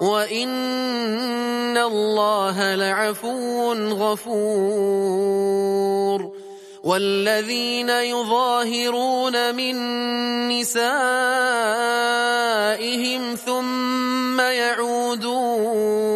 وإن الله لعفو غفور والذين يظاهرون من نسائهم ثم يعودون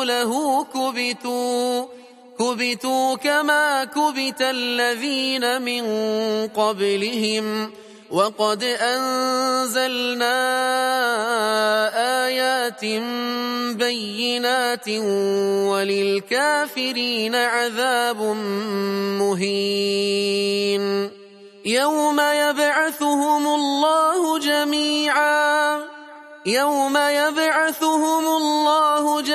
ورسوله كبتوا كبتوا كما كبت الذين من قبلهم. وقد أنزلنا آيات بينات وللكافرين عذاب مهين. يوم يبعثهم الله جميعا يوم يبعثهم الله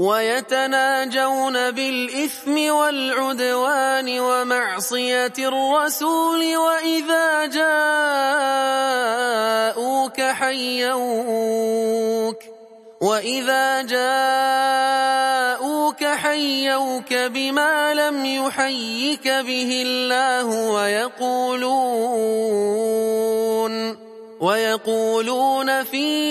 ويتناجون بالإثم والعدوان ومعصية الرسول وإذا جاءوك حيوك وإذا جاءوك حيوك بما لم يحيك به الله ويقولون ويقولون في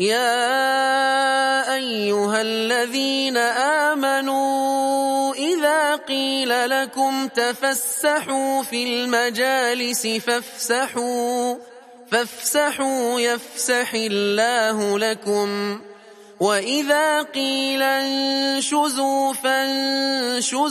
يا أيها الذين آمنوا إذا قيل لكم تفسحوا في المجالس فافسحوا فافسحوا يفسح الله لكم. وإذا قيل انشزوا فانشزوا.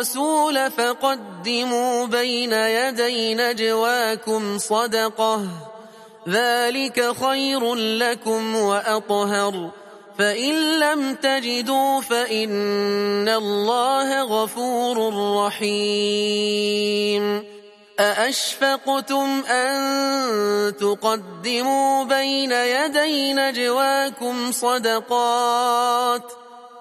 الرسول فقدموا بين يدي نجواكم صدقة. ذلك خير لكم وأطهر. فإن لم تجدوا فإن الله غفور رحيم. أأشفقتم أن تقدموا بين يدي نجواكم صدقات؟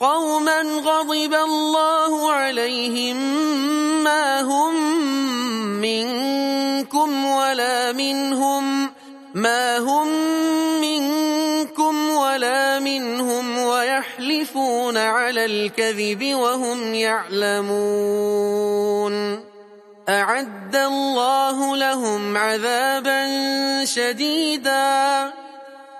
قوما غضب الله عليهم ما هم منكم ولا منهم ما هم منكم ولا منهم ويحلفون على الكذب وهم يعلمون أعد الله لهم عذابا شديدا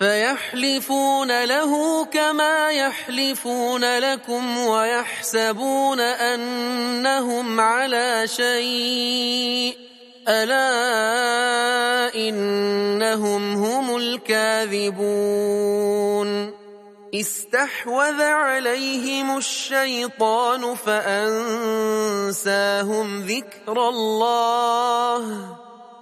فيحلفون له كما يحلفون لكم ويحسبون أنهم على شيء ألا إنهم هم الكاذبون استحوذ عليهم الشيطان فأنساهم ذكر الله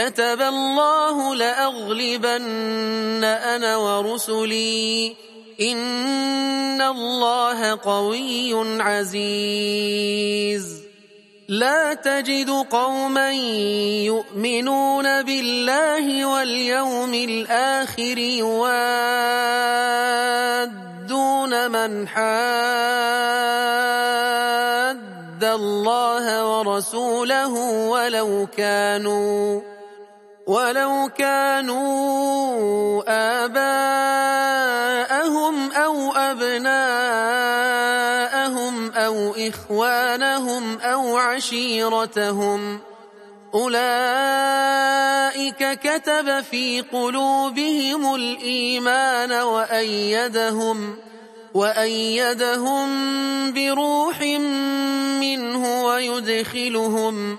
كتب الله لأغلبن أنا ورسلي. إن الله قوي عزيز. لا تجد قوما يؤمنون بالله واليوم الآخر يوادون من حاد الله ورسوله ولو كانوا ولو كانوا آباءهم أو أبناءهم أو إخوانهم أو عشيرتهم أولئك كتب في قلوبهم الإيمان وأيدهم وأيدهم بروح منه ويدخلهم